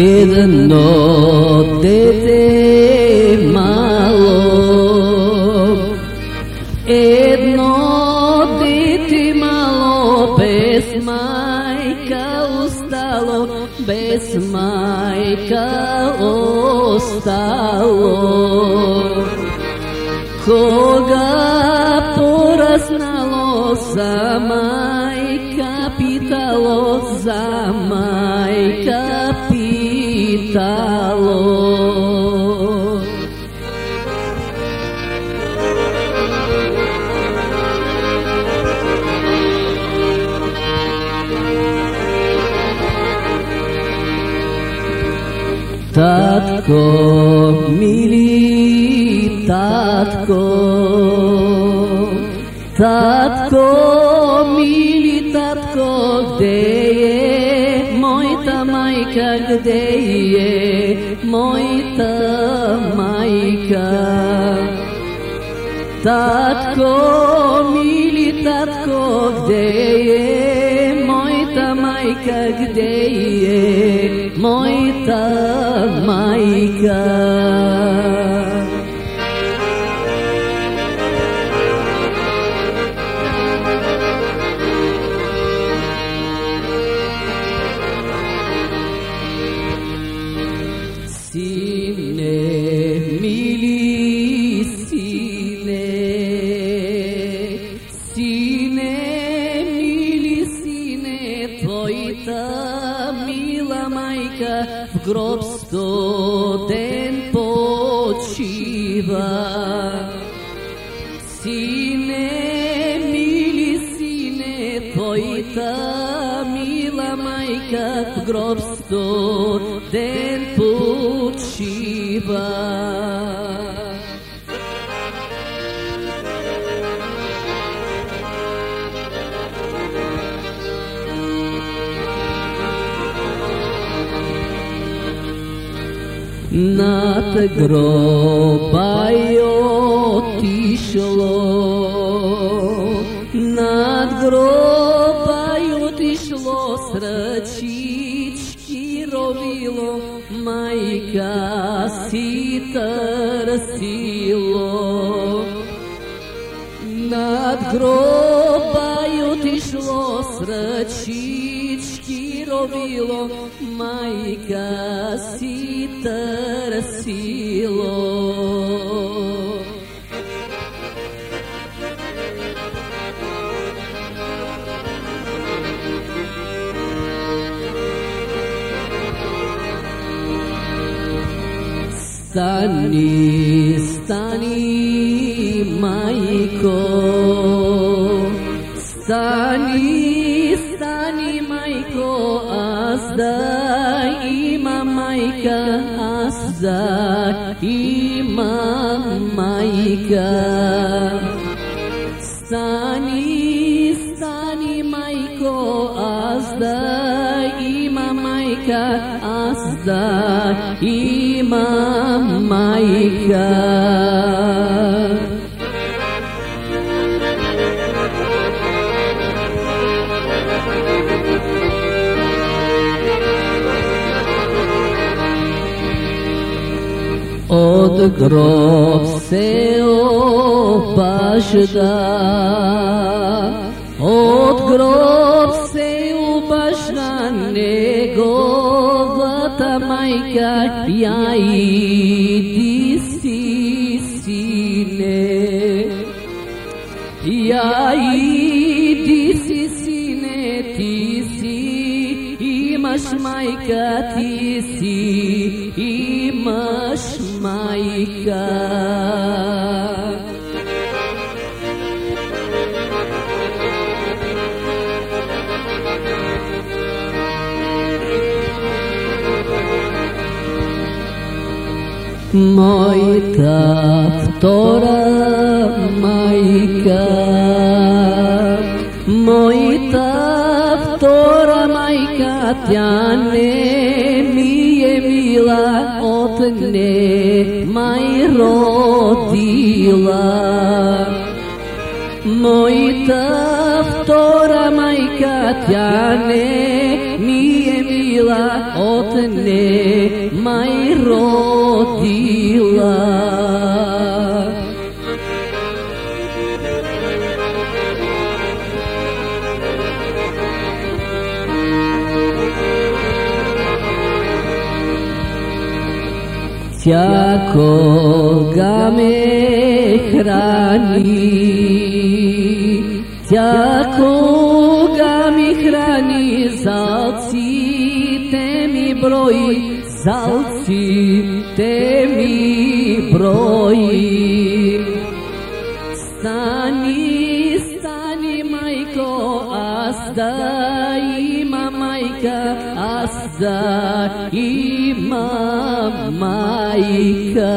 irno de malo jedno diti malo bez majka ostalo bez majka ostalo koga poraznalo za majka pitalo za majka e. Tatko, mili, tatko, tatko, mili, tatko, deje. ত্যাগ দেয়ে ময়ত মাইকা তাত মিলি তাত কো দেয়ে ময়ত মাইকাগ দেয়ে ময়ত মাইকা почива. Сине, мили сине, твоята мила мајка в гроб сто ден почива. над гробою тишло, над гробою тишло срачички ровило, майка си търсило. Над гробою тишло срачички ровило, майка си търсило. Стани, стани, майко, стани, Ani maiko asda imam maika asda imam maika. Stani stani maiko asda imam maika asda imam maika. од гроб се обажда, од гроб се опашна неговата мајка ја иди си сине ја иди си сине ти مشمايكاتيسي اي مشمايكات Moita vtora majka моята тя не ми е мила, от не мај родила. Моята втора мајка, тя не ми е мила, от не мај родила. Тя кога ме храни, тя кога ми храни, залците ми брои, залците ми брои. Стани, стани, майко, аз да има майка, аз да има Jamaica.